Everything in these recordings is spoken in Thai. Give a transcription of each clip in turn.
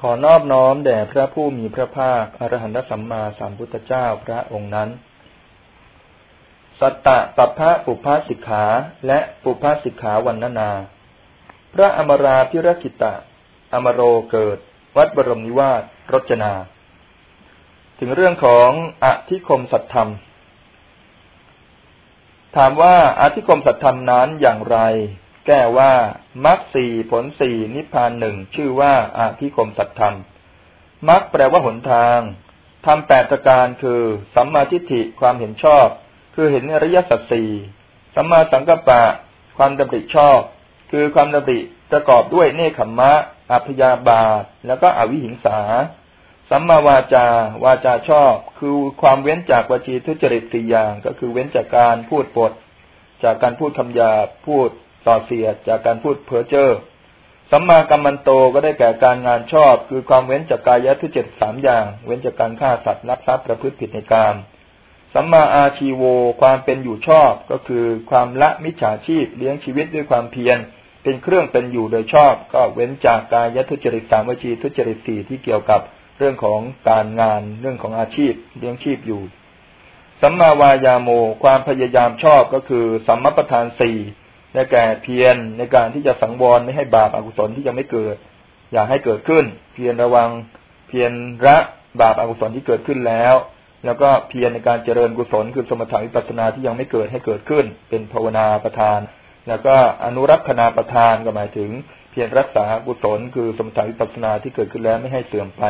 ขอนอบน้อมแด่พระผู้มีพระภาคอรหันตสัมมาสัมพุทธเจ้าพระองค์นั้น สัตตะปัพพะปุพพสิกขาและปุพพสิกขาวันนานา พระอมราพิรกิตะ อมโรเกิด วัดบรมนิวาสรจนา ถึงเรื่องของอธิคมสัตธรรม ถามว่าอธิคมสัตธรรมนั้นอย่างไร แก้ว่ามรรคสี่ผลสี่นิพพานหนึ่งชื่อว่าอาภิคมสัตธรรมมรรคแปลว่าหนทางทำแปดประการคือ สัมมาทิฏฐิความเห็นชอบ คือเห็นอริยสัจสี่สัมมาสังกัปปะ ความดำริชอบ คือความดำริประกอบด้วยเนคขมมะ อัพยาบาท แล้วก็อวิหิงสา สัมมาวาจา วาจาชอบ คือความเว้นจากวจีทุจริตสี่อย่าง ก็คือเว้นจากการพูดปด จากการพูดคำหยาพูด ต่อเสียจากการพูดเพ้อเจ้อสัมมากัมมันโตก็ได้แก่การงานชอบ คือความเว้นจากกายทุจริตสามอย่าง เว้นจากการฆ่าสัตว์ลักทรัพย์ประพฤติผิดในกามสัมมาอาชีโวความเป็นอยู่ชอบก็คือความละมิจฉาชีพเลี้ยงชีวิตด้วยความเพียรเป็นเครื่องเป็นอยู่โดยชอบ ก็เว้นจากกายทุจริตสามวจีทุจริตสี่ที่เกี่ยวกับเรื่องของการงานเรื่องของอาชีพเลี้ยงชีพอยู่ สัมมาวายาโม ความพยายามชอบก็คือ สัมมประธานสี่ ได้แก่เพียรในการที่จะสังวรไม่ให้บาปอกุศลที่ยังไม่เกิด อย่าให้เกิดขึ้น เพียรระวัง เพียรระบาปอกุศลที่เกิดขึ้นแล้ว แล้วก็เพียรในการเจริญกุศลคือสมถะวิปัสสนาที่ยังไม่เกิดให้เกิดขึ้น เป็นภาวนาประทาน แล้วก็อนุรักษณาประทานก็หมายถึง เพียรรักษากุศลคือสมถะวิปัสนาที่เกิดขึ้นแล้วไม่ให้เสื่อมไป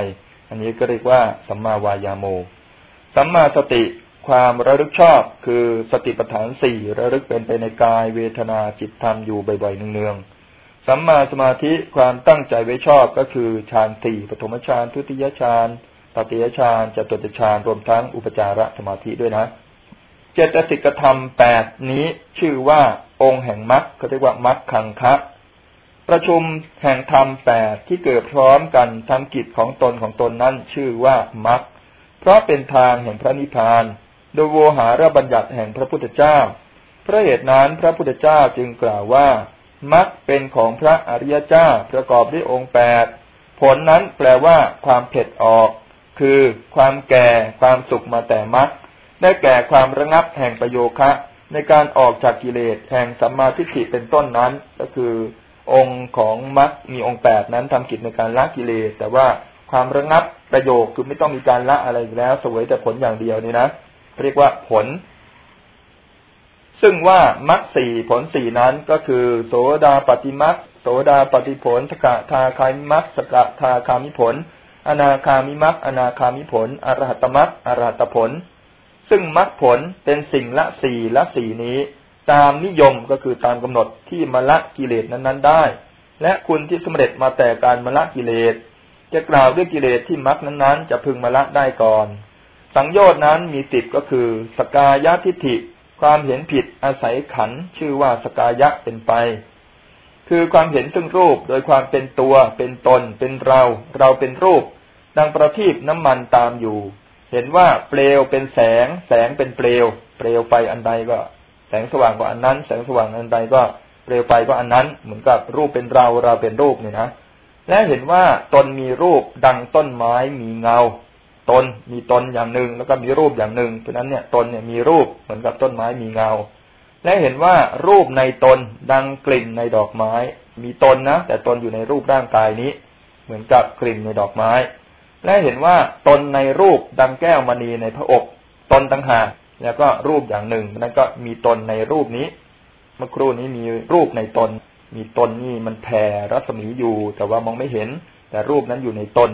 อันนี้ก็เรียกว่าสัมมาวายาโม สัมมาสติ ความระลึกชอบคือสติปัฏฐานสี่ระลึกเป็นไปในกายเวทนาจิตธรรมอยู่บ่อยๆเนืองๆสัมมาสมาธิความตั้งใจไว้ชอบก็คือฌานสี่ปฐมฌานทุติยฌานตติยฌานจตุตฌานรวมทั้งอุปจารสมาธิด้วยนะเจตสิกธรรมแปดนี้ชื่อว่าองค์แห่งมรรคเขาเรียกว่ามรรคคังคะประชุมแห่งธรรมแปดที่เกิดพร้อมกันทำกิจของตนของตนนั้นชื่อว่ามรรคเพราะเป็นทางแห่งพระนิพพาน โดยโวหารบัญญัติแห่งพระพุทธเจ้า พระเหตุนั้นพระพุทธเจ้าจึงกล่าวว่ามักเป็นของพระอริยเจ้าประกอบด้วยองค์แปดผลนั้นแปลว่าความเผ็ดออก คือความแก่ความสุขมาแต่มักได้แก่ความระงับแห่งประโยคะ ในการออกจากกิเลสแห่งสัมมาทิฏฐิเป็นต้นนั้น ก็คือ องค์ของมักมีองค์แปดนั้นทำกิจในการละกิเลสแต่ว่าความระงับประโยคคือไม่ต้องมีการละอะไรแล้วสวยแต่ผลอย่างเดียวนี่นะ เรียกว่าผล ซึ่งว่ามรรคสี่ผลสี่นั้นก็คือ โสดาปฏิมรรคโสดาปฏิผลสกทาคามิมรรคสกทาคามิผล อนาคามิมรรคอนาคามิผล อรหัตมรรคอรหัตผล ซึ่งมรรคผลเป็นสิ่งละสี่ละสี่นี้ ตามนิยมก็คือตามกำหนดที่มละกิเลสนั้นๆได้ และคุณที่สำเร็จมาแต่การมละกิเลสจะกล่าวด้วยกิเลสที่มรรคนั้นๆ จะพึงมละได้ก่อน สังโยชน์นั้นมีสิบก็คือ สกายะทิฏฐิ ความเห็นผิดอาศัยขันชื่อว่าสกายะเป็นไป คือความเห็นซึ่งรูปโดยความเป็นตัว เป็นตน เป็นเรา เราเป็นรูป ดังประทีปน้ำมันตามอยู่ เห็นว่าเปลวเป็นแสง แสงเป็นเปลว เปลวไฟอันใดก็ แสงสว่างก็อันนั้น แสงสว่างอันใดก็เปลวไฟก็อันนั้น เหมือนกับรูปเป็นเรา เราเป็นรูปเนี่ยนะและเห็นว่าตนมีรูปดังต้นไม้มีเงา ตนมีตนอย่างหนึ่ง แล้วก็มีรูปอย่างหนึ่งเพราะนั้นเนี่ยตนเนี่ยมีรูปเหมือนกับต้นไม้มีเงา และเห็นว่ารูปในตนดังกลิ่นในดอกไม้ มีตนนะแต่ตนอยู่ในรูปร่างกายนี้ เหมือนกับกลิ่นในดอกไม้ และเห็นว่าตนในรูปดังแก้วมณีในพระอกตนต่างหากแล้วก็รูปอย่างหนึ่งนั้นก็มีตนในรูปนี้ เมื่อครู่นี้มีรูปในตน มีตนนี่มันแผ่รัศมีอยู่ แต่ว่ามองไม่เห็น แต่รูปนั้นอยู่ในตน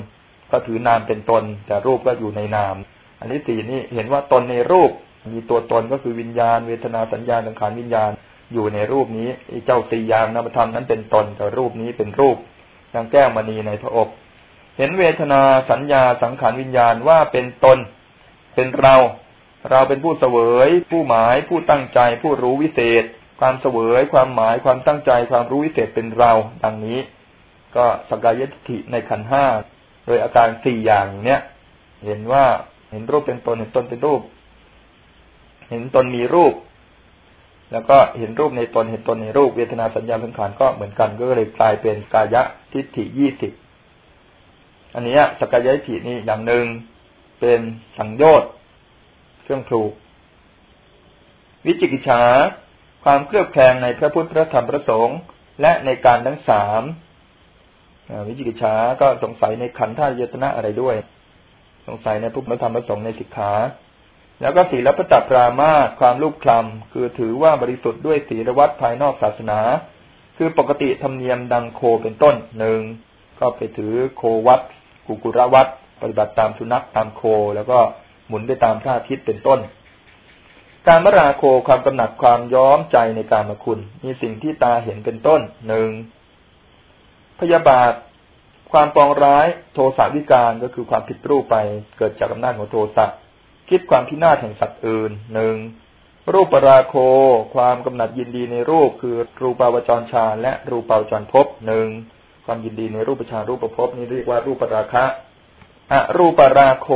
ก็ถือนามเป็นตน แต่รูปก็อยู่ในนาม อันที่สี่นี่เห็นว่าตนในรูป มีตัวตนก็คือวิญญาณ เวทนาสัญญาสังขารวิญญาณ อยู่ในรูปนี้เจ้าสี่อย่างนามธรรมนั้นเป็นตนแต่รูปนี้เป็นรูปดังแก้วมณีในพระอบเห็นเวทนาสัญญาสังขารวิญญาณว่าเป็นตน เป็นเรา เราเป็นผู้เสวย ผู้หมาย ผู้ตั้งใจ ผู้รู้วิเศษ ความเสวย ความหมาย ความตั้งใจ ความรู้วิเศษเป็นเรา ดังนี้ ก็สกายทิฏฐิในขันห้า ดยอาการสี่อย่างเนี้ยเห็นว่าเห็นรูปเป็นตนเห็นตนเป็นรูป เห็นตนมีรูป แล้วก็เห็นรูปในตนเห็นตนในรูปเวทนาสัญญาสังขารก็เหมือนกันก็เลยกลายเป็นกายะทิฏฐิยี่สิบอันนี้สกายะทิฏฐินี่อย่างหนึ่งเป็นสังโยชน์เครื่องผูก วิจิกิจฉาความเครือบแคลงในพระพุทธพระธรรมพระสงฆ์และในการทั้งสาม วิจิกิจฉาก็สงสัยในขันธ์ธาตุยตนะอะไรด้วย สงสัยในพุทธธรรมพระสงฆ์ในสิกขาแล้วก็ศีลปฏิปรามาความลูกคลำคือถือว่าบริสุทธิ์ด้วยศีลวัดภายนอกศาสนา คือปกติธรรมเนียมดังโคเป็นต้นหนึ่งก็ไปถือโควัดกุกุระวัดปฏิบัติตามสุนัขตามโค แล้วก็หมุนไปตามพระอาทิตย์เป็นต้น การมราโคความกำหนัดความย้อมใจในการมคุณ มีสิ่งที่ตาเห็นเป็นต้นหนึ่ง พยาบาท ความปองร้ายโทสาวิการก็คือความผิดรูปไปเกิดจากอำนาจของโทสะคิดความพินาศแห่งสัตว์อื่นหนึ่งรูปปราโค ความกำหนัดยินดีในรูป คือรูปาวจรชาและรูปาวจรภพหนึ่งความยินดีในรูปฌารูปภพนี้เรียกว่ารูปราคะอรูปราโค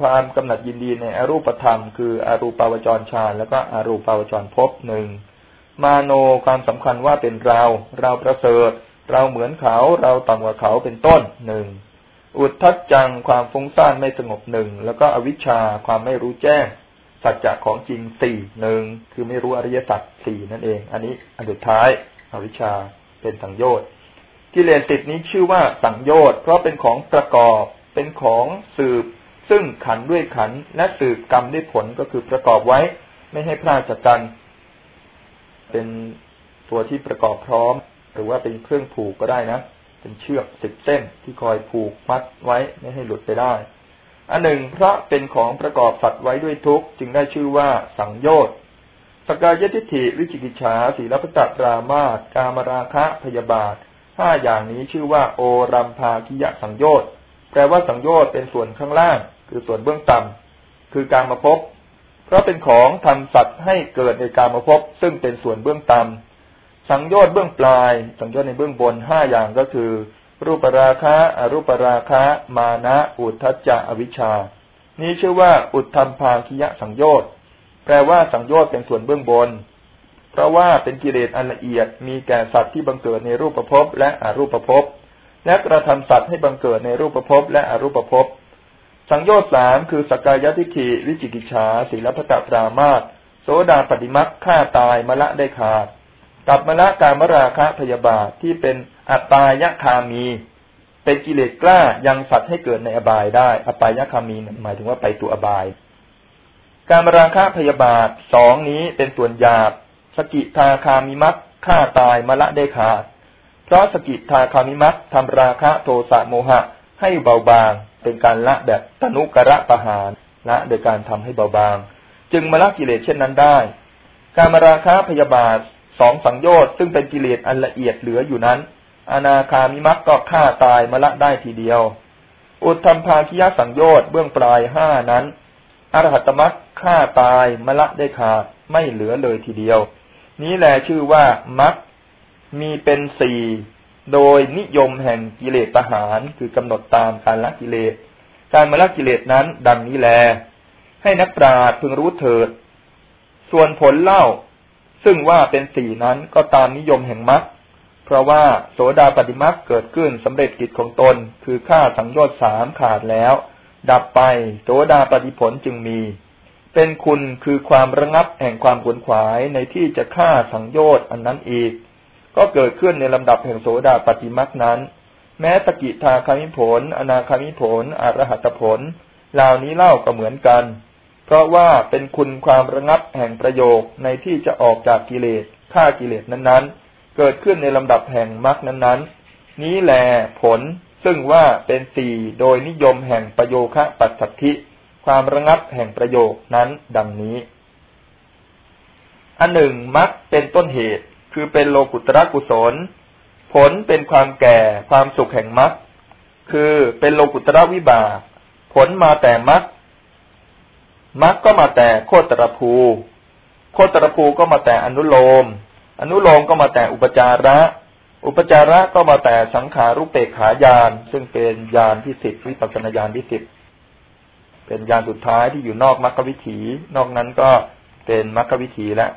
ความกำหนัดยินดีในอรูปธรรม คืออรูปาวจรชาแล้วก็อรูปาวจรภพหนึ่งมาโนความสำคัญว่าเป็นเรา เราประเสริฐ เราเหมือนเขาเราต่ำกว่าเขาเป็นต้นหนึ่งอุทธัจจังความฟุ้งซ่านไม่สงบหนึ่งแล้วก็อวิชชาความไม่รู้แจ้ง สัจจะของจริงสี่หนึ่งคือไม่รู้อริยสัจสี่นั่นเอง อันนี้อันสุดท้าย อวิชชาเป็นสังโยชน์กิเลสติดนี้ชื่อว่าสังโยชน์เพราะเป็นของประกอบเป็นของสืบ ซึ่งขันด้วยขันและสืบกรรมด้วยผลก็คือประกอบไว้ ไม่ให้พลาดจากกัน เป็นตัวที่ประกอบพร้อม หรือว่าเป็นเครื่องผูกก็ได้นะ เป็นเชือกสิบเส้นที่คอยผูกมัดไว้ไม่ให้หลุดไปได้ อันหนึ่งพระเป็นของประกอบสัตว์ไว้ด้วยทุกจึงได้ชื่อว่าสังโยชน์สกายทิฏฐิวิจิกิจฉาสีลพจัตรามาตกามราคะพยาบาทห้าอย่างนี้ชื่อว่าโอรัมภาคิยะสังโยชน์แปลว่าสังโยชน์เป็นส่วนข้างล่าง คือส่วนเบื้องต่ำคือการมาพบเพราะเป็นของทำสัตว์ให้เกิดในการมาพบซึ่งเป็นส่วนเบื้องต่ำ สังโยชน์เบื้องปลาย สังโยชน์ในเบื้องบนห้าอย่างก็คือ รูปราคะอรูปราคะ มานะอุทธัจจะอวิชชา นี้ชื่อว่า อุทธรรมภาคิยะสังโยชน์แปลว่าสังโยชน์เป็นส่วนเบื้องบน เพราะว่าเป็นกิเลสอันละเอียดมีแก่สัตว์ที่บังเกิดในรูปภพและอรูปภพและกระทำสัตว์ให้บังเกิดในรูปภพและอรูปภพสังโยชน์สามคือสกายทิฏฐิวิจิกิจฉาศีลพัตตปรามาตโสดาปฏิมักฆ่าตายมละได้ขาด กับมละการมราคะพยาบาทที่เป็นอัตายคามี เป็นกิเลสกล้ายังสัตว์ให้เกิดในอบายได้ อัตตายคามีหมายถึงว่าไปตัวอบาย การมราคะพยาบาทสองนี้เป็นส่วนหยาบ สกิทาคามิมัตฆ่าตายมละได้ขาด เพราะสกิทาคามิมัตทำราคะโทสะโมหะให้เบาบาง เป็นการละแบบตนุกระประหารละโดยการทำให้เบาบาง จึงมละกิเลสเช่นนั้นได้ การมราคะพยาบาท สองสังโยชน์ซึ่งเป็นกิเลสอันละเอียดเหลืออยู่นั้น อนาคามิมักก็ฆ่าตายมละได้ทีเดียว อุทธรรมภาคิยสังโยชน์เบื้องปลายห้านั้น อรหัตมักฆ่าตายมละได้ขาดไม่เหลือเลยทีเดียว นี้แหละชื่อว่ามักมีเป็นสี่โดยนิยมแห่งกิเลสประหารคือกำหนดตามการละกิเลส การมละกิเลสนั้นดังนี้แล ให้นักปราชญ์พึงรู้เถิด ส่วนผลเล่า ซึ่งว่าเป็นสี่นั้นก็ตามนิยมแห่งมรรคเพราะว่าโสดาปฏิมรรคเกิดขึ้นสำเร็จกิจของตน คือฆ่าสังโยชน์สามขาดแล้ว ดับไปโสดาปฏิผลจึงมี เป็นคุณคือความระงับแห่งความขวนขวายในที่จะฆ่าสังโยชน์อันนั้นอีก ก็เกิดขึ้นในลำดับแห่งโสดาปฏิมรรคนั้น แม้ตกิทาคามิผล อนาคามิผล อรหัตผลเหล่านี้เล่าก็เหมือนกัน ราะว่าเป็นคุณความระงับแห่งประโยคในที่จะออกจากกิเลสฆ่ากิเลสนั้นๆ เกิดขึ้นในลำดับแห่งมรรคนั้นๆ นี้แหลผลซึ่งว่าเป็นสี่โดยนิยมแห่งประโยคะปัสสัทธิ ความระงับแห่งประโยคนั้นดังนี้ อันหนึ่งมรรคเป็นต้นเหตุคือเป็นโลกุตระกุศล ผลเป็นความแก่ความสุขแห่งมรรคคือเป็นโลกุตระวิบากผลมาแต่มรรค มรรคก็มาแต่โคตรภู โคตรภูก็มาแต่อนุโลม อนุโลมก็มาแต่อุปจาระ อุปจาระก็มาแต่สังขารุปเปกขายาน ซึ่งเป็นยานที่สิบวิปัสสนาญาณที่สิบเป็นยานสุดท้ายที่อยู่นอกมรรควิถี นอกนั้นก็เป็นมรรควิถีแล้ว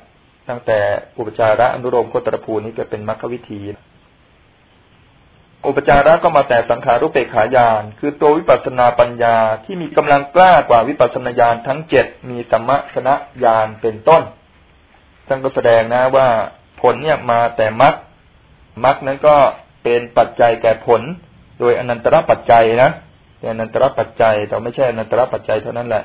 ตั้งแต่อุปจาระอนุโลมโคตรภูนี้ก็เป็นมรรควิถี อุปจาระก็มาแต่สังขารุปเปกขายาน คือตัววิปัสนาปัญญาที่มีกำลังกล้ากว่าวิปัสนาญาณทั้งเจ็ดมีสัมมสนญาณเป็นต้นท่านก็แสดงนะว่าผลเนี่ยมาแต่มรรคมรรคนั้นก็เป็นปัจจัยแก่ผล โดยอนันตรปัจจัยนะเป็นอนันตรปัจจัยแต่ไม่ใช่อนันตรปัจจัยเท่านั้นแหละ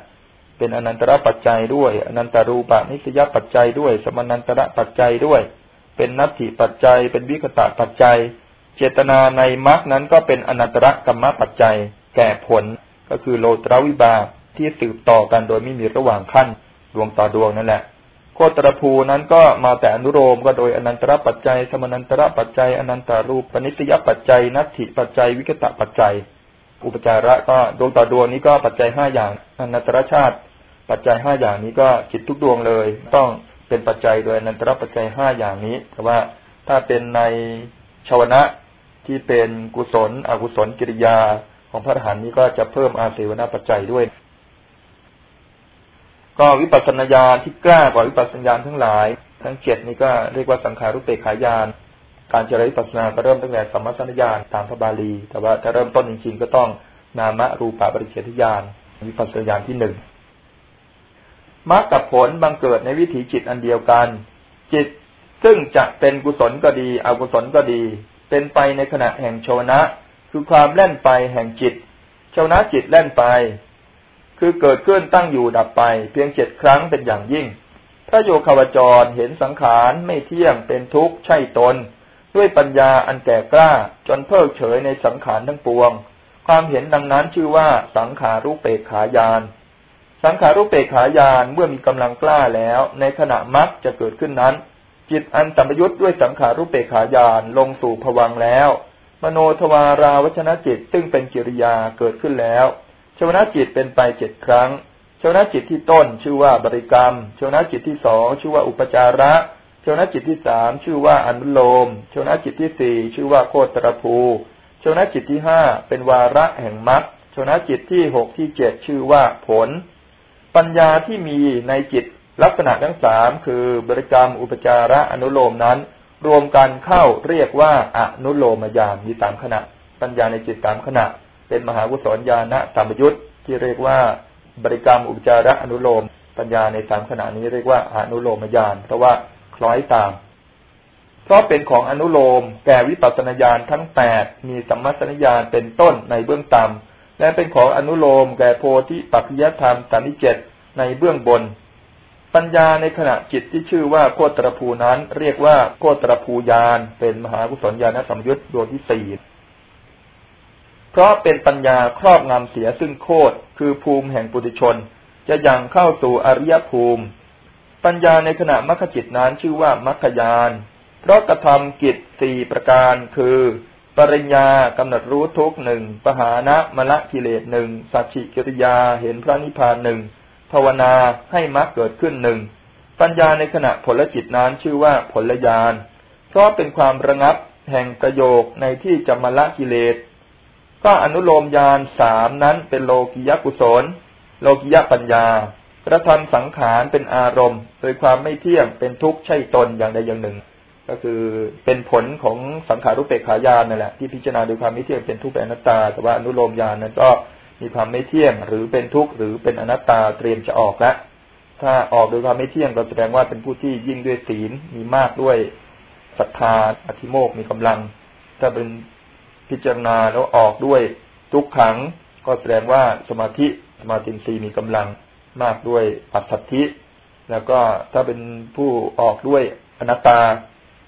เป็นอนันตรปัจจัยด้วย อนันตรูปนิสยปัจจัยด้วย สมนันตระปัจจัยด้วย เป็นนัตถิปัจจัย เป็นวิคตะปัจจัย เจตนาในมรรคนั้นก็เป็นอนันตรกรรมปัจจัย แก่ผลก็คือโลตรวิบากที่สืบต่อกันโดยไม่มีระหว่างขั้นดวงต่อดวงนั่นแหละโคตรภูนั้นก็มาแต่อนุโลมก็โดยอนันตรปัจจัย สมนันตรปัจจัย อนันตารูปปณิสยปัจจัย นัตถิปัจจัย วิกตะปัจจัย อุปจาระก็ดวงต่อดวงนี้ก็ปัจจัยห้าอย่างอนันตรชาติ ปัจจัยห้าอย่างนี้ก็จิตทุกดวงเลย ต้องเป็นปัจจัยโดยอนันตรปัจจัยห้าอย่างนี้แต่ว่าถ้าเป็นใน ชาวนะที่เป็นกุศล อกุศลกิริยาของพระอรหันต์นี้ก็จะเพิ่มอาเสวนาปัจจัยด้วย ก็วิปัสสนาญาณที่กล้ากว่าวิปัสสนาญาณทั้งหลาย ทั้งเจ็ดนี้ก็เรียกว่าสังขารุปเปขายานการเจริญวิปัสสนาก็เริ่มตั้งแต่สัมมาสัญญาณตามพระบาลี แต่ว่าถ้าเริ่มต้นจริงๆก็ต้องนามะรูปาปริเฉทญาณวิปัสสนาญาณที่หนึ่งมรรคกับผลบังเกิดในวิถีจิตอันเดียวกัน จิต ซึ่งจะเป็นกุศลก็ดี อกุศลก็ดี เป็นไปในขณะแห่งโชนะ คือความแล่นไปแห่งจิตโชนะจิตแล่นไป คือเกิดขึ้นตั้งอยู่ดับไป เพียงเจ็ดครั้งเป็นอย่างยิ่ง พระโยคาวจรเห็นสังขารไม่เที่ยงเป็นทุกข์ใช่ตน ด้วยปัญญาอันแก่กล้าจนเพิกเฉยในสังขารทั้งปวง ความเห็นดังนั้นชื่อว่าสังขารุเปกขายานสังขารุเปกขายานเมื่อมีกำลังกล้าแล้ว ในขณะมักจะเกิดขึ้นนั้น จิตอันสัมยุตด้วยสังขารุเปกขายานลงสู่ผวังแล้ว มโนทวาราวชนะจิตซึ่งเป็นกิริยาเกิดขึ้นแล้วชวนาจิตเป็นไปเจ็ดครั้งชวนาจิตที่ต้นชื่อว่าบริกรรมชวนาจิตที่สองชื่อว่าอุปจาระชวนาจิตที่สามชื่อว่าอนุโลมชวนาจิตที่สี่ชื่อว่าโคตรภูชวนาจิตที่ห้าเป็นวาระแห่งมรรคชวนาจิตที่หกที่เจ็ดชื่อว่าผล ปัญญาที่มีในจิต ลักษณะทั้งสามคือบริกรรมอุปจาระอนุโลมนั้น รวมกันเข้าเรียกว่าอนุโลมญาณมีสามขณะ ปัญญาในจิตสามขณะ เป็นมหากุศลญาณสัมยุตที่เรียกว่า บริกรรมอุปจาระอนุโลม ปัญญาในสามขณะนี้เรียกว่าอนุโลมญาณเพราะว่าคล้อยตามเพราะเป็นของอนุโลม แก่วิปัสสนาญาณทั้งแปดมีสัมมาสัญญาณเป็นต้นในเบื้องต่ำและเป็นของอนุโลมแก่โพธิปัจจยธรรมสานิเจตในเบื้องบน ปัญญาในขณะจิตที่ชื่อว่าโคตรภูนั้น เรียกว่าโคตรภูญาณเป็นมหากุศลญาณสัมยุตดวงที่สี่เพราะเป็นปัญญาครอบงำเสียซึ่งโคตรคือภูมิแห่งปุถุชน จะยังเข้าสู่อริยภูมิ ปัญญาในขณะมรรคจิตนั้นชื่อว่ามรรคยานเพราะกระทำกิจสี่ประการคือ ปริญญากำหนดรู้ทุกหนึ่งปหานะมละกิเลสหนึ่งสัจฉิกิริยาเห็นพระนิพพานหนึ่ง ภาวนาให้มรรคเกิดขึ้นหนึ่งปัญญาในขณะผลจิตนั้นชื่อว่าผลญาณเพราะเป็นความระงับแห่งประโยคในที่จะมละกิเลส ก็อนุโลมญาณสามนั้นเป็นโลกิยกุศล โลกิยปัญญากระทำสังขารเป็นอารมณ์ โดยความไม่เที่ยงเป็นทุกข์ใช่ตนอย่างใดอย่างหนึ่ง ก็คือเป็นผลของสังขารุเปกขายานนั่นแหละที่พิจารณาโดยความไม่เที่ยงเป็นทุกข์เป็นอนัตตา แต่ว่าอนุโลมญาณนั้นก็ มีความไม่เที่ยง หรือเป็นทุกข์หรือเป็นอนัตตาเตรียมจะออกแล้วถ้าออกโดยความไม่เที่ยงก็แสดงว่าเป็นผู้ที่ยิ่งด้วยศีลมีมากด้วยศรัทธาอธิโมกมีกำลัง ถ้าเป็นพิจารณาแล้วออกด้วยทุกขัง ก็แสดงว่าสมาธิสมาธิสีมีกำลังมากด้วยปัจสัทธิ แล้วก็ถ้าเป็นผู้ออกด้วยอนัตตา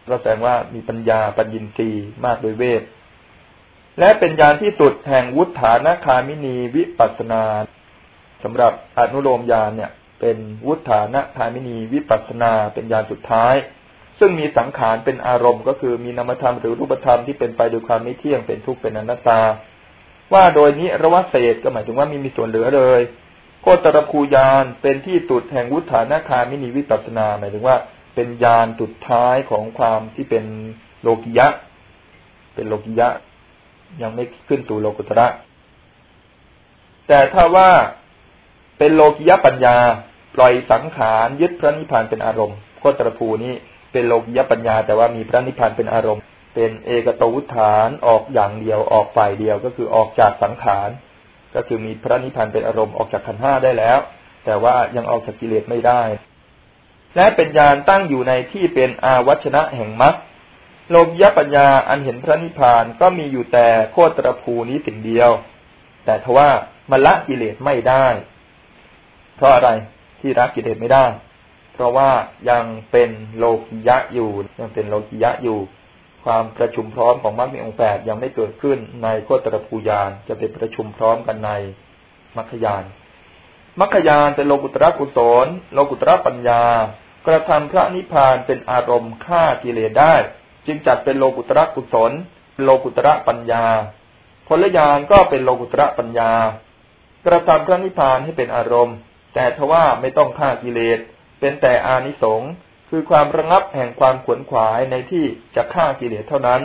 ก็แสดงว่ามีปัญญาปัญญินทรีมากโดยเวท และเป็นญาณที่สุดแห่งวุฒานคามินีวิปัสนาสำหรับอนุโลมญาณเนี่ย เป็นวุฒานคามินีวิปัสนา เป็นญาณสุดท้าย ซึ่งมีสังขารเป็นอารมณ์ ก็คือมีนามธรรมหรือรูปธรรมที่เป็นไปโดยความไม่เที่ยงเป็นทุกข์เป็นอนัตตา ว่าโดยนี้ระวเศษก็หมายถึงว่ามีมีส่วนเหลือเลยโคตรภูยานเป็นที่ตุดแห่งวุฒานาคามินีวิปัสนา หมายถึงว่าเป็นยานตุดท้ายของความที่เป็นโลกิยะ เป็นโลกิยะ ยังไม่ขึ้นสู่โลกุตระ แต่ถ้าว่าเป็นโลกิยปัญญา ปล่อยสังขารยึดพระนิพพานเป็นอารมณ์โคตรภูนี้เป็นโลกิยปัญญา แต่ว่ามีพระนิพพานเป็นอารมณ์ เป็นเอกตวุฒานออกอย่างเดียวออกฝ่ายเดียวก็คือออกจากสังขารก็คือมีพระนิพพานเป็นอารมณ์ออกจากขันห้าได้แล้ว แต่ว่ายังออกจากกิเลสไม่ได้ และเป็นญาณตั้งอยู่ในที่เป็นอาวัชนะแห่งมรรค โลกยปัญญาอันเห็นพระนิพพานก็มีอยู่แต่โคตรภูนี้สิ่งเดียว แต่ทว่ามันละกิเลสไม่ได้ เพราะอะไรที่ละกิเลสไม่ได้ เพราะว่ายังเป็นโลกิยะอยู่ ยังเป็นโลกิยะอยู่ ความประชุมพร้อมของมรรคมีองค์แปดยังไม่เกิดขึ้นในโคตรภูยานจะเป็นประชุมพร้อมกันในมรรคยานมรรคยานเป็นโลกุตระกุศลโลกุตระปัญญากระทำพระนิพพานเป็นอารมณ์ฆ่ากิเลสได้ จึงจัดเป็นโลกุตระกุศลโลกุตระปัญญาผลญาณก็เป็นโลกุตระปัญญากระทำพระนิพพานให้เป็นอารมณ์ แต่ทว่าไม่ต้องฆ่ากิเลส เป็นแต่อานิสงส์คือความระงับแห่งความขวนขวายในที่จะฆ่ากิเลสเท่านั้น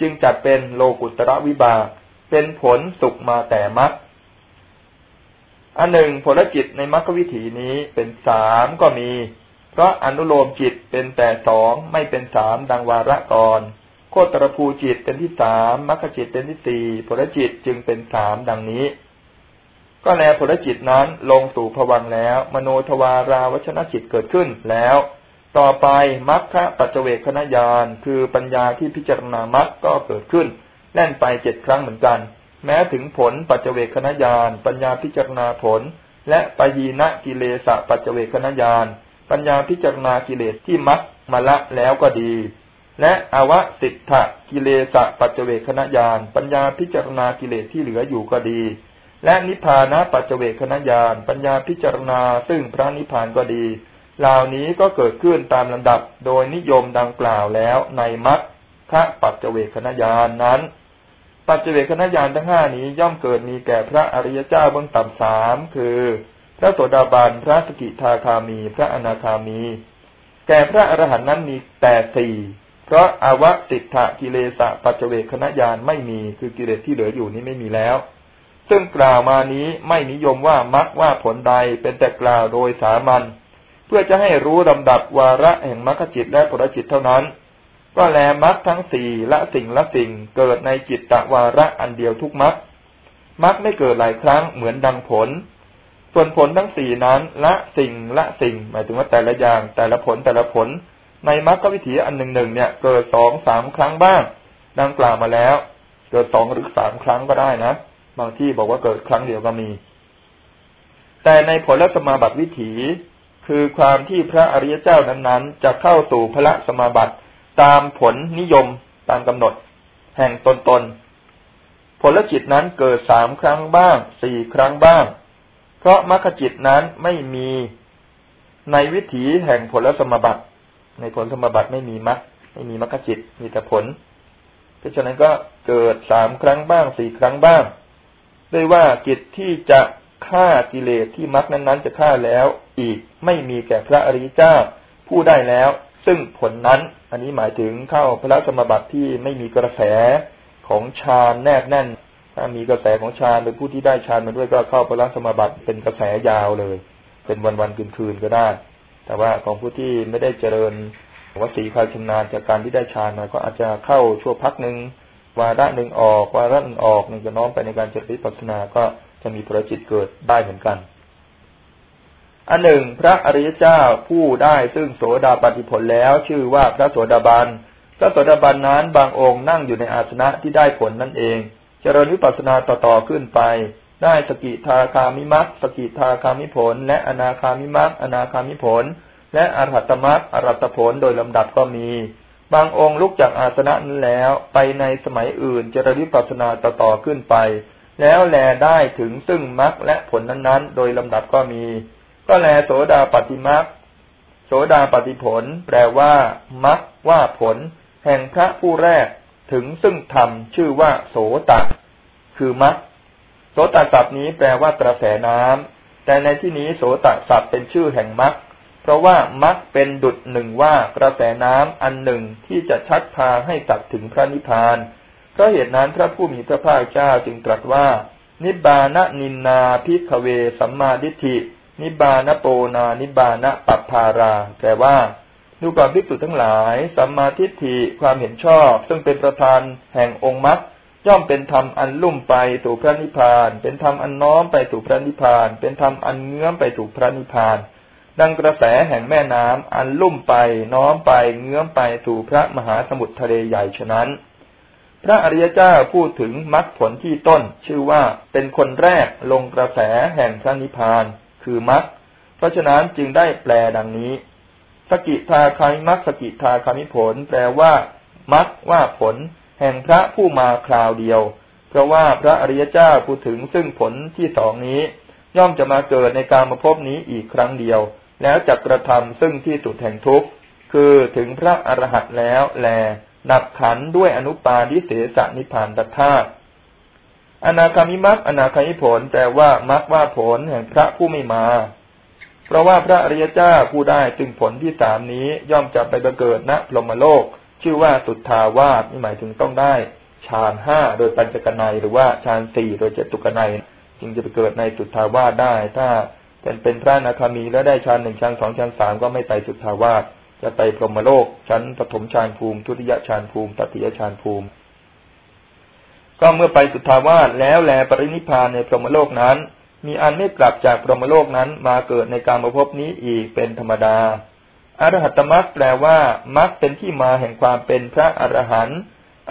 จึงจัดเป็นโลกุตระวิบาก เป็นผลสุขมาแต่มรรคอันหนึ่งผลจิตในมรรควิถีนี้เป็นสามก็มี เพราะอนุโลมจิตเป็นแต่สองไม่เป็นสามดังวาระก่อน โคตรภูจิตเป็นที่สามมรรคจิตเป็นที่สี่ผลจิตจึงเป็นสามดังนี้ ก็แลผลจิตนั้นลงสู่ผวังแล้ว มโนทวาราวชนะจิตเกิดขึ้นแล้ว ต่อไปมรรคปัจเจเวคณญาณคือปัญญาที่พิจารณามรรคก็เกิดขึ้น แล่นไปเจ็ดครั้งเหมือนกัน แม้ถึงผลปัจเจเวคณญาณปัญญาพิจารณาผล และปยีนะกิเลสปัจเจเวคณญาณ ปัญญาพิจารณากิเลสที่มักมาละแล้วก็ดี และอวสิทธะกิเลสปัจเจเวคณญาณปัญญาพิจารณากิเลสที่เหลืออยู่ก็ดี และนิพพานะปัจเจเวคณญาณปัญญาพิจารณาซึ่งพระนิพพานก็ดี เหล่านี้ก็เกิดขึ้นตามลำดับโดยนิยมดังกล่าวแล้วในมัคคะปัจเจเวคณญาณนั้นปัจเจเวคณญาณทั้งห้านี้ย่อมเกิดมีแก่พระอริยเจ้าเบื้องต่ำสามคือ พระโสดาบัน พระสกิทาคามี พระอนาคามี แก่พระอรหันต์นั้นมีแต่สี่เพราะอวติถะกิเลสะปัจเจเวคณญาณไม่มีคือกิเลสที่เหลืออยู่นี้ไม่มีแล้ว ซึ่งกล่าวมานี้ไม่นิยมว่ามักว่าผลใดเป็นแต่กล่าวโดยสามัญเพื่อจะให้รู้ลำดับวาระแห่งมรรคจิตและผลจิตเท่านั้น ก็แลมรรคทั้งสี่ละสิ่งละสิ่งเกิดในจิตตะวาระอันเดียวทุกมรรคมรรคไม่เกิดหลายครั้งเหมือนดังผล ส่วนผลทั้งสี่นั้น ละสิ่งละสิ่ง หมายถึงว่าแต่ละอย่างแต่ละผลแต่ละผล ในมรรควิถีอันหนึ่งหนึ่งเนี่ย เกิดสองสามครั้งบ้าง ดังกล่าวมาแล้ว เกิดสองหรือสามครั้งก็ได้นะบางที่บอกว่าเกิดครั้งเดียวก็มี แต่ในผลสมาบัติวิถี คือความที่พระอริยเจ้านั้นๆ จะเข้าสู่พระสมาบัติตามผลนิยมตามกำหนด แห่งตนตนผลจิตนั้นเกิดสามครั้งบ้างสี่ครั้งบ้าง เพราะมรรคจิตนั้นไม่มีในวิถีแห่งผลสมบัติ ในผลสมบัติไม่มีมรรคไม่มีมรรคจิตมีแต่ผล เพราะฉะนั้นก็เกิดสามครั้งบ้างสี่ครั้งบ้างด้วยว่าจิตที่จะฆ่ากิเลสที่มรรคนั้นๆ จะฆ่าแล้วอีกไม่มีแก่พระอริยเจ้าผู้ได้แล้ว ซึ่งผลนั้น อันนี้หมายถึงเข้าพระสมบัติที่ไม่มีกระแสของฌานแนบแน่น ถ้ามีกระแสของฌานเป็นผู้ที่ได้ฌานมาด้วยก็เข้าพระสมบัติเป็นกระแสยาวเลย เป็นวันวันคืนคืนก็ได้ แต่ว่าของผู้ที่ไม่ได้เจริญวสีความชำนาญจากการที่ได้ฌานมาก็อาจจะเข้าชั่วพักหนึ่งวาระหนึ่งออกวาระหนึ่งออกหนึ่งจะน้อมไปในการเจริญวิปัสสนาก็จะมีพระจิตเกิดได้เหมือนกันอันหนึ่งพระอริยเจ้าผู้ได้ซึ่งโสดาปฏิผลแล้วชื่อว่าพระโสดาบันพระโสดาบันนั้นบางองค์นั่งอยู่ในอาสนะที่ได้ผลนั่นเอง เจริญวิปัสสนาต่อๆขึ้นไป ได้สกิทาคามิมัคสกิทาคามิผล และอนาคามิมัคอนาคามิผล และอรหัตมัคอรหัตผลโดยลำดับก็มี บางองค์ลุกจากอาสนะนั้นแล้วไปในสมัยอื่นเจริญวิปัสสนาต่อๆขึ้นไป แล้วแลได้ถึงซึ่งมัคและผลนั้นๆ โดยลำดับก็มี ก็แลโสดาปฏิมัคโสดาปฏิผล แปลว่ามัคว่าผล แห่งพระผู้แรก ถึงซึ่งธรรมชื่อว่าโสตะ คือมัคโสตศัพท์นี้แปลว่ากระแสน้ำแต่ในที่นี้โสตศัพท์เป็นชื่อแห่งมัคเพราะว่ามัคเป็นดุจหนึ่งว่ากระแสน้ำอันหนึ่งที่จะชักพาให้ตักถึงพระนิพพานเพราะเหตุนั้นพระผู้มีพระภาคเจ้าจึงตรัสว่า นิบานะนินนาพิกเว สัมมาดิฏฐินิบานะโปนานิบานะปัปพารา แปลว่า ดูก่อนภิกษุทั้งหลาย สัมมาทิฏฐิความเห็นชอบ ซึ่งเป็นประธานแห่งองค์มรรคย่อมเป็นธรรมอันลุ่มไปสู่พระนิพพาน เป็นธรรมอันน้อมไปสู่พระนิพพาน เป็นธรรมอันเงื้อมไปสู่พระนิพพาน ดังกระแสแห่งแม่น้ำอันลุ่มไป น้อมไปเงื้อมไปสู่พระมหาสมุทรทะเลใหญ่ฉะนั้น พระอริยเจ้าพูดถึงมรรคผลที่ต้น ชื่อว่าเป็นคนแรกลงกระแสแห่งพระนิพพาน คือมรรคเพราะฉะนั้นจึงได้แปลดังนี้ สกิทาคามิมักสกิทาคามิผล แปลว่ามักว่าผล แห่งพระผู้มาคราวเดียว เพราะว่าพระอริยเจ้าพูดถึงซึ่งผลที่สองนี้ ย่อมจะมาเกิดในการมาพบนี้อีกครั้งเดียว แล้วจะกระทำซึ่งที่สุดแห่งทุกข์คือถึงพระอรหันต์แล้วแลดับขันด้วยอนุปาทิเสสนิพานตธาตุอนาคามิมักอนาคามิผลแปลว่ามักว่าผลแห่งพระผู้ไม่มา เพราะว่าพระอริยเจ้าผู้ได้จึงผลที่สามนี้ย่อมจะไปบังเกิดณพรหมโลก ชื่อว่าสุทธาวาสนี่หมายถึงต้องได้ฌานห้าโดยปัญจกนัยหรือว่าฌานสี่โดยเจตุกนัยจึงจะไปเกิดในสุทธาวาสได้ ถ้าเป็นเป็นพระนาคามีแล้วได้ฌานหนึ่งฌานสองฌานสามก็ไม่ไปสุทธาวาสจะไปพรหมโลก ชั้นปฐมฌานภูมิ ทุติยฌานภูมิตติยฌานภูมิ ก็เมื่อไปสุทธาวาสแล้วแลปรินิพานในพรหมโลกนั้น มีอันไม่กลับจากพรหมโลกนั้นมาเกิดในการมาพบนี้อีกเป็นธรรมดา อรหัตมรรคแปลว่ามรรคเป็นที่มาแห่งความเป็นพระอรหันต์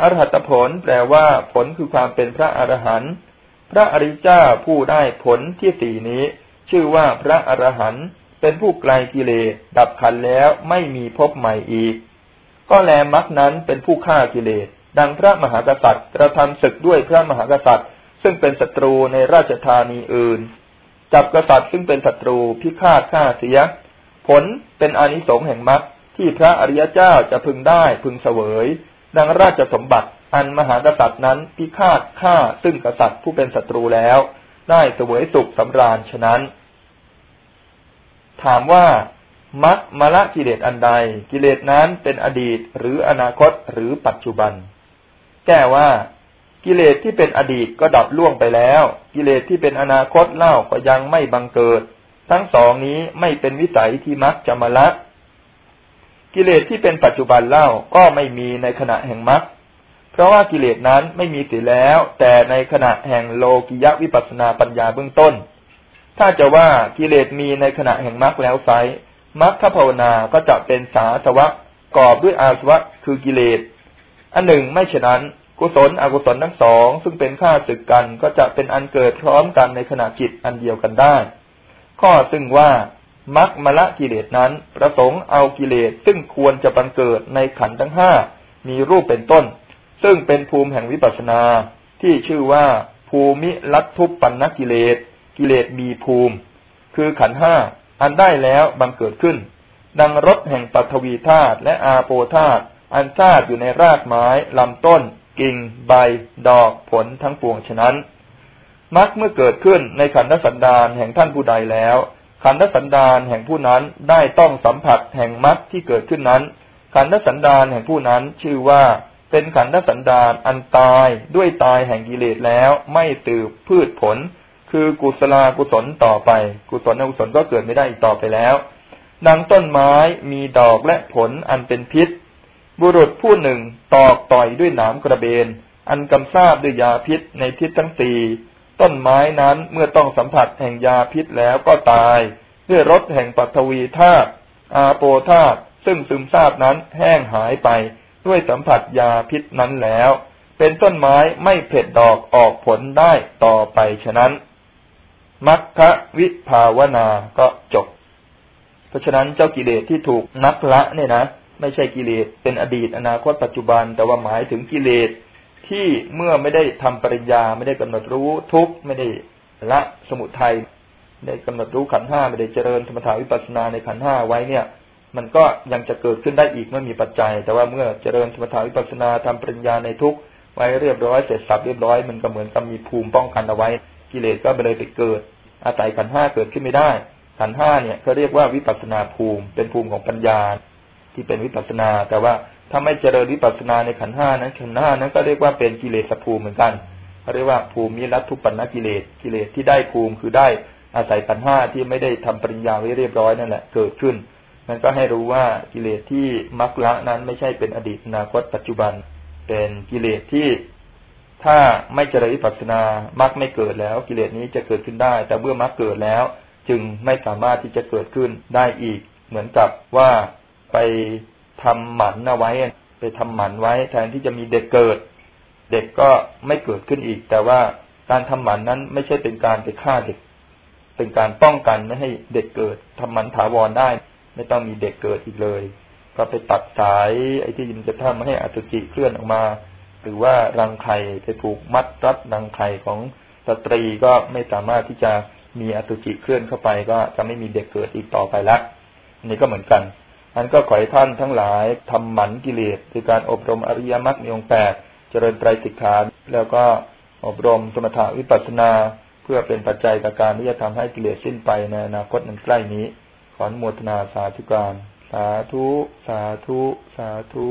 อรหัตผลแปลว่าผลคือความเป็นพระอรหันต์ พระอริเจ้าผู้ได้ผลที่สี่นี้ ชื่อว่าพระอรหันต์เป็นผู้ไกลกิเลสดับขันแล้วไม่มีพบใหม่อีก ก็แลมรรคนั้นเป็นผู้ฆ่ากิเลส ดังพระมหากษัตริย์กระทำศึกด้วยพระมหากษัตริย์ ซึ่งเป็นศัตรูในราชธานีอื่น จับกษัตริย์ซึ่งเป็นศัตรูพิฆาตฆ่าเสีย ผลเป็นอนิสงส์แห่งมรรคที่พระอริยเจ้าจะพึงได้พึงเสวย ดังราชสมบัติอันมหากษัตริย์นั้นพิฆาตฆ่าซึ่งกษัตริย์ผู้เป็นศัตรูแล้ว ได้เสวยสุขสำราญฉะนั้น ถามว่ามักมละกิเลสอันใด กิเลสนั้นเป็นอดีตหรืออนาคตหรือปัจจุบัน แก้ว่า กิเลสที่เป็นอดีตก็ดับล่วงไปแล้ว กิเลสที่เป็นอนาคตเล่าก็ยังไม่บังเกิด ทั้งสองนี้ไม่เป็นวิสัยที่มักจะมาละ กิเลสที่เป็นปัจจุบันเล่าก็ไม่มีในขณะแห่งมักเพราะว่ากิเลสนั้นไม่มีเสียแล้ว แต่ในขณะแห่งโลกิยะวิปัสนาปัญญาเบื้องต้น ถ้าจะว่ากิเลสมีในขณะแห่งมักแล้วไซมักขภาวนาก็จะเป็นสาสวะกอบด้วยอาสวะคือกิเลสอันหนึ่งไม่ฉะนั้น กุศลอกุศลทั้งสอง ซึ่งเป็นข้าศึกกันก็จะเป็นอันเกิดพร้อมกันในขณะจิตอันเดียวกันได้ ข้อซึ่งว่ามักมละกิเลสนั้น ประสงค์เอากิเลสซึ่งควรจะบังเกิดในขันทั้งห้ามีรูปเป็นต้น ซึ่งเป็นภูมิแห่งวิปัสสนา ที่ชื่อว่า ภูมิลัทธุปปันนกิเลส กิเลสมีภูมิ คือขันห้าอันได้แล้วบังเกิดขึ้น ดังรถแห่งปัทวีธาตุและอาโปธาตุอันทราบอยู่ในรากไม้ลำต้น กิ่ง ใบ ดอกผลทั้งปวงฉะนั้นมรรคเมื่อเกิดขึ้นในขันธสันดานแห่งท่านผู้ใดแล้ว ขันธสันดานแห่งผู้นั้นได้ต้องสัมผัสแห่งมรรคที่เกิดขึ้นนั้น ขันธสันดานแห่งผู้นั้นชื่อว่าเป็นขันธสันดานอันตายด้วยตายแห่งกิเลสแล้วไม่ตืบพืชผล คือกุศลากุศลต่อไป กุศลอกุศลก็เกิดไม่ได้อีกต่อไปแล้ว ดังต้นไม้มีดอกและผลอันเป็นพิษ บุรุษผู้หนึ่งตอกต่อยด้วยหนามกระเบน อันกำซาบด้วยยาพิษในทิศทั้งสี่ต้นไม้นั้นเมื่อต้องสัมผัสแห่งยาพิษแล้วก็ตาย ด้วยรสแห่งปัทวีธาตุอาโปธาตุซึ่งซึมซาบนั้นแห้งหายไปด้วยสัมผัสยาพิษนั้นแล้ว เป็นต้นไม้ไม่เผ็ดดอกออกผลได้ต่อไปฉะนั้นมัคคะวิภาวนาก็จบ เพราะฉะนั้นเจ้ากิเลสที่ถูกนักละเนี่ยนะ ไม่ใช่กิเลสเป็นอดีตอนาคตปัจจุบัน แต่ว่าหมายถึงกิเลสที่เมื่อไม่ได้ทำปริญญาไม่ได้กำหนดรู้ทุกไม่ได้ละสมุทัยได้กำหนดรู้ขันห้าไม่ได้เจริญธรรมถาวิปัสสนาในขันห้าไว้เนี่ย มันก็ยังจะเกิดขึ้นได้อีกเมื่อมีปัจจัย แต่ว่าเมื่อเจริญธรรมถาวิปัสสนาทำปริญญาในทุกไว้เรียบร้อยเสร็จสับเรียบร้อยมันก็เหมือนกับมีภูมิป้องกันเอาไว้ กิเลสก็ไปเลยไปเกิด อาศัยขันห้าเกิดขึ้นไม่ได้ขันห้าเนี่ยเขาเรียกว่าวิปัสนาภูมิเป็นภูมิของปัญญา ที่เป็นวิปัสนา แต่ว่าถ้าไม่เจริญวิปัสนาในขันห้านั้นขันห้านั้นก็เรียกว่าเป็นกิเลสภูมิเหมือนกันเขาเรียกว่าภูมิรัตทุปันนกิเลสกิเลสที่ได้ภูมิคือได้อาศัยปัญห้าที่ไม่ได้ทำปริญญาไว้เรียบร้อยนั่นแหละเกิดขึ้นนั้นก็ให้รู้ว่ากิเลสที่มักละนั้นไม่ใช่เป็นอดีตอนาคตปัจจุบัน เป็นกิเลสที่ถ้าไม่เจริญวิปัสสนามักไม่เกิดแล้ว กิเลสนี้จะเกิดขึ้นได้ แต่เมื่อมักเกิดแล้ว จึงไม่สามารถที่จะเกิดขึ้นได้อีก เหมือนกับว่า ไปทำหมันเอาไว้ ไปทำหมันไว้ แทนที่จะมีเด็กเกิด เด็กก็ไม่เกิดขึ้นอีก แต่ว่าการทำหมันนั้นไม่ใช่เป็นการไปฆ่าเด็ก เป็นการป้องกันไม่ให้เด็กเกิดทำหมันถาวรได้ ไม่ต้องมีเด็กเกิดอีกเลย ก็ไปตัดสายไอ้ที่มันจะทำให้อสุจิเคลื่อนออกมา หรือว่ารังไข่ไปผูกมัดรัดรังไข่ของสตรีก็ไม่สามารถที่จะมีอสุจิเคลื่อนเข้าไปก็จะไม่มีเด็กเกิดอีกต่อไปละนี่ก็เหมือนกัน อันก็ขอให้ท่านทั้งหลายทำหมันกิเลสคือการอบรมอริยมรรคในองค์แปดเจริญไตรสิกขาแล้วก็อบรมสมถะวิปัสสนา เพื่อเป็นปัจจัยต่อการที่จะทำให้กิเลสสิ้นไปในอนาคตนั้นใกล้นี้ ขออนุโมทนาสาธุการ สาธุ สาธุ สาธุ